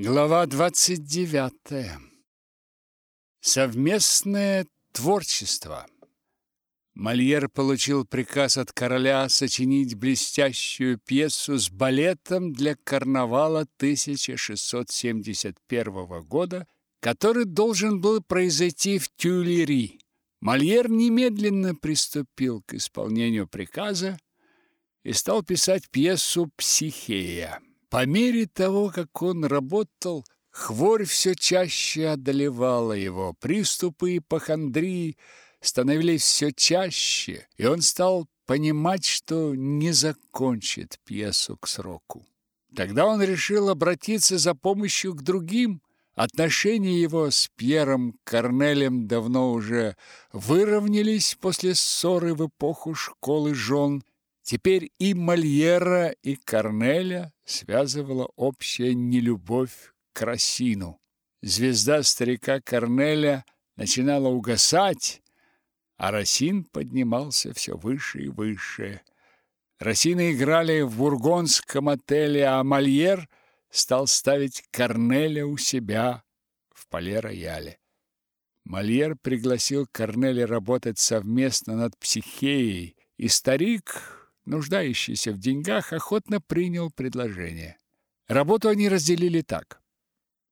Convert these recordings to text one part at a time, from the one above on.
Глава 29. Совместное творчество. Мольер получил приказ от короля сочинить блестящую пьесу с балетом для карнавала 1671 года, который должен был произойти в Тюильри. Мольер немедленно приступил к исполнению приказа и стал писать пьесу «Психея». По мере того, как он работал, хворь все чаще одолевала его, приступы ипохондрии становились все чаще, и он стал понимать, что не закончит пьесу к сроку. Тогда он решил обратиться за помощью к другим. Отношения его с Пьером Корнелем давно уже выровнялись после ссоры в эпоху школы жен, Теперь и Мольера, и Корнеля связывала общая нелюбовь к Росину. Звезда старика Корнеля начинала угасать, а Росин поднимался все выше и выше. Росины играли в бургонском отеле, а Мольер стал ставить Корнеля у себя в Пале-Рояле. Мольер пригласил Корнеля работать совместно над «Психеей», и старик нуждающийся в деньгах, охотно принял предложение. Работу они разделили так.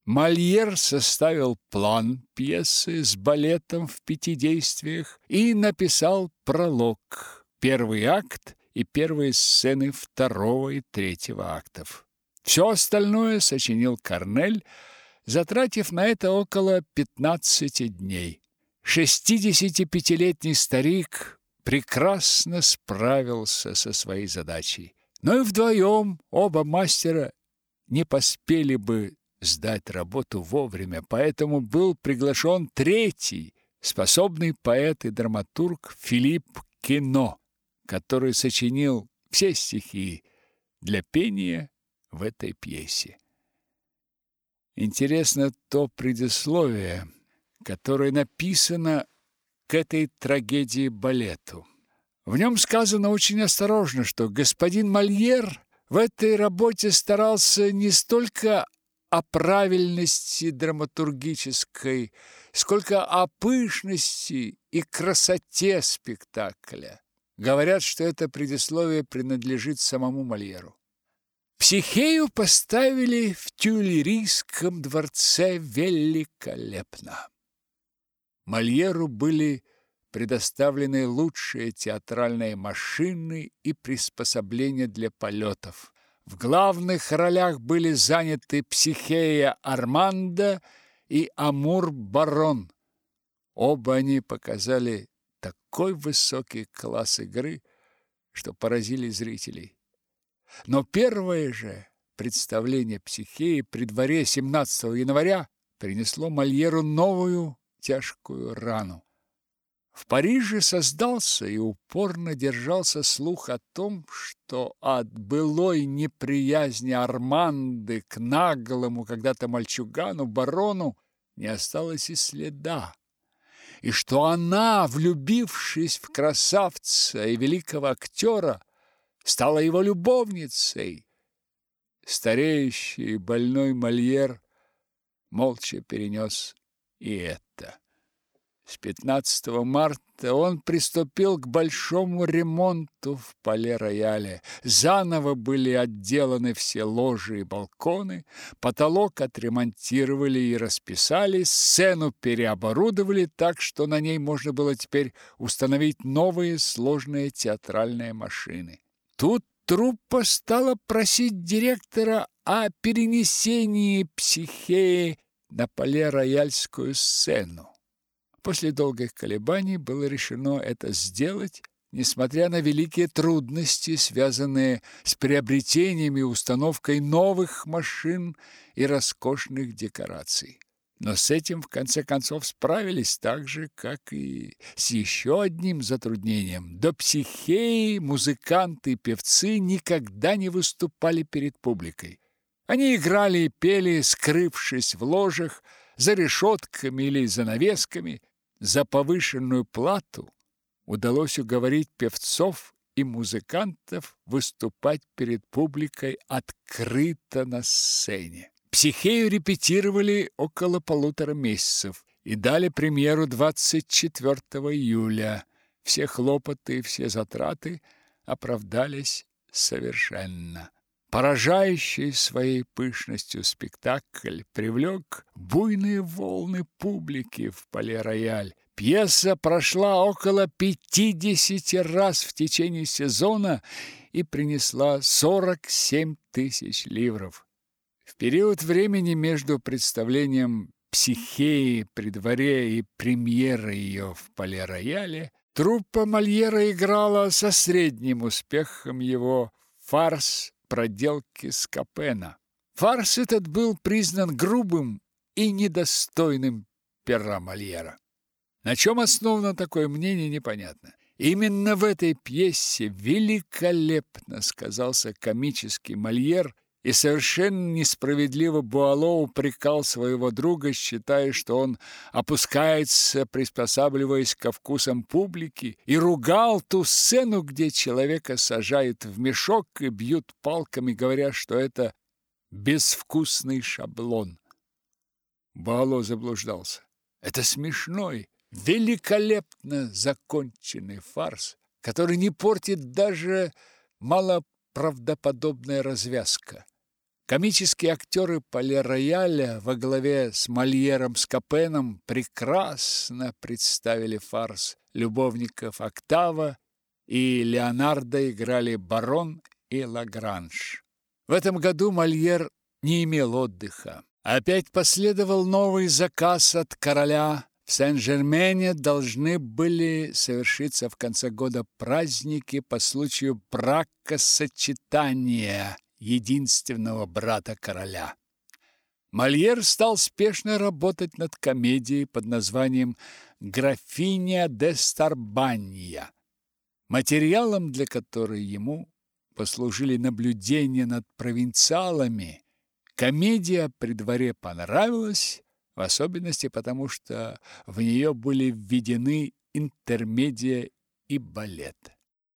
Мольер составил план пьесы с балетом в пяти действиях и написал пролог, первый акт и первые сцены второго и третьего актов. Все остальное сочинил Корнель, затратив на это около 15 дней. 65-летний старик прекрасно справился со своей задачей. Но и вдвоем оба мастера не поспели бы сдать работу вовремя, поэтому был приглашен третий, способный поэт и драматург Филипп Кино, который сочинил все стихи для пения в этой пьесе. Интересно то предисловие, которое написано к этой трагедии-балету. В нем сказано очень осторожно, что господин Мольер в этой работе старался не столько о правильности драматургической, сколько о пышности и красоте спектакля. Говорят, что это предисловие принадлежит самому Мольеру. Психею поставили в Тюлерийском дворце великолепно. Мольеру были предоставлены лучшие театральные машины и приспособления для полетов. В главных ролях были заняты Психея Армандо и Амур Барон. Оба они показали такой высокий класс игры, что поразили зрителей. Но первое же представление Психеи при дворе 17 января принесло Мольеру новую тяжкую рану. В Париже создался и упорно держался слух о том, что от былой неприязни Арманды к наглому когда-то мальчугану барону не осталось и следа, и что она, влюбившись в красавца и великого актера, стала его любовницей. Стареющий больной Мольер молча перенес и это. С 15 марта он приступил к большому ремонту в Пале-Рояле. Заново были отделаны все ложи и балконы, потолок отремонтировали и расписали, сцену переоборудовали так, что на ней можно было теперь установить новые сложные театральные машины. Тут труппа стала просить директора о перенесении психеи на поле-рояльскую сцену. После долгих колебаний было решено это сделать, несмотря на великие трудности, связанные с приобретением и установкой новых машин и роскошных декораций. Но с этим, в конце концов, справились так же, как и с еще одним затруднением. До психеи музыканты и певцы никогда не выступали перед публикой. Они играли и пели, скрывшись в ложах, за решетками или занавесками. За повышенную плату удалось уговорить певцов и музыкантов выступать перед публикой открыто на сцене. Психею репетировали около полутора месяцев и дали премьеру 24 июля. Все хлопоты, все затраты оправдались совершенно. Поражающий своей пышностью спектакль привлек буйные волны публики в Пале-Рояль. Пьеса прошла около 50 раз в течение сезона и принесла 47 тысяч ливров. В период времени между представлением «Психеи» при дворе и премьерой ее в Пале-Рояле труппа Мольера играла со средним успехом его фарс проделки Скопена. Фарс этот был признан грубым и недостойным пера Мольера. На чем основано такое мнение, непонятно. Именно в этой пьесе великолепно сказался комический Мольер, и совершенно несправедливо Буало упрекал своего друга, считая, что он опускается, приспосабливаясь ко вкусам публики, и ругал ту сцену, где человека сажают в мешок и бьют палками, говоря, что это безвкусный шаблон. Буало заблуждался. Это смешной, великолепно законченный фарс, который не портит даже малоправдоподобная развязка. Комические актеры Пале-Рояля во главе с Мольером Скопеном прекрасно представили фарс любовников Октава, и Леонардо играли барон и Лагранж. В этом году Мольер не имел отдыха. Опять последовал новый заказ от короля. В Сен-Жермене должны были совершиться в конце года праздники по случаю бракосочетания единственного брата короля. Мольер стал спешно работать над комедией под названием «Графиня де Старбанья», материалом для которой ему послужили наблюдения над провинциалами. Комедия при дворе понравилась, в особенности потому, что в нее были введены интермедия и балет.